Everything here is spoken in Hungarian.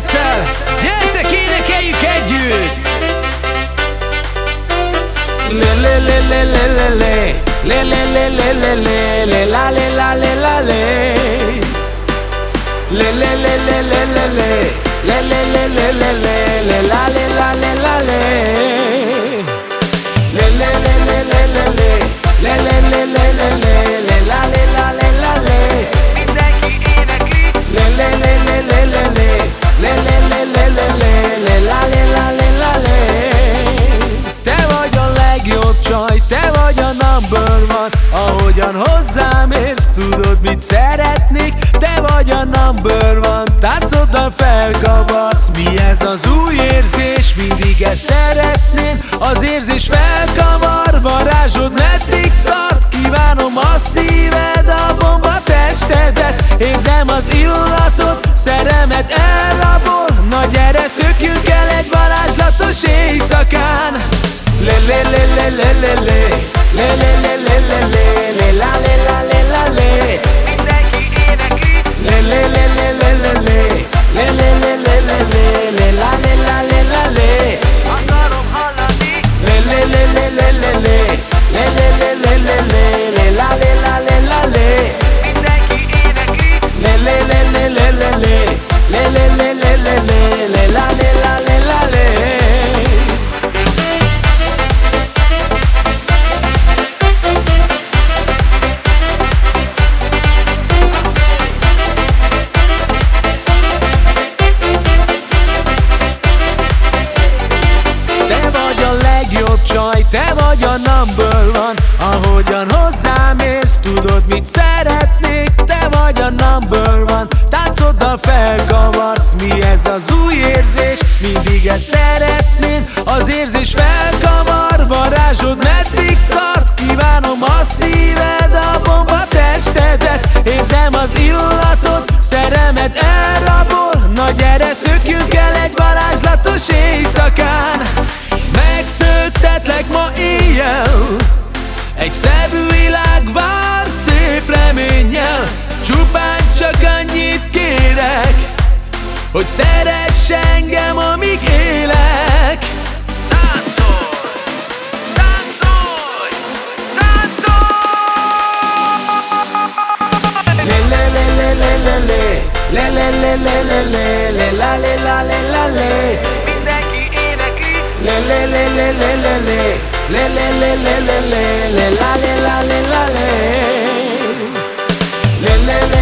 14 Hallgassátok sok szeretettel Gyertek énekeljük együtt Le le le le le le le Le le le le le le Le la le la le la le le le le le le Le le csaj, te vagy a number one. Ahogyan hozzám érsz, tudod mit szeretnék? Te vagy a number one, táncoddal felkavarsz Mi ez az új érzés, mindig ezt szeretném. Az érzés felkavar, varázsod meddig le le csaj, te vagy a number one. Ahogyan hozzám érsz, tudod mit szeretnék? Te vagy a number one, táncoddal felkavarsz Mi ez az új érzés, mindig ezt szeretném Az érzés felkavar, Hogy szeress engem, amíg élek Táncolj! Táncolj! Táncolj! Le le le le le le le Le le le le le le Le la le la le la le Le le le le le le le Le le le le le le Le la le la le la le Le le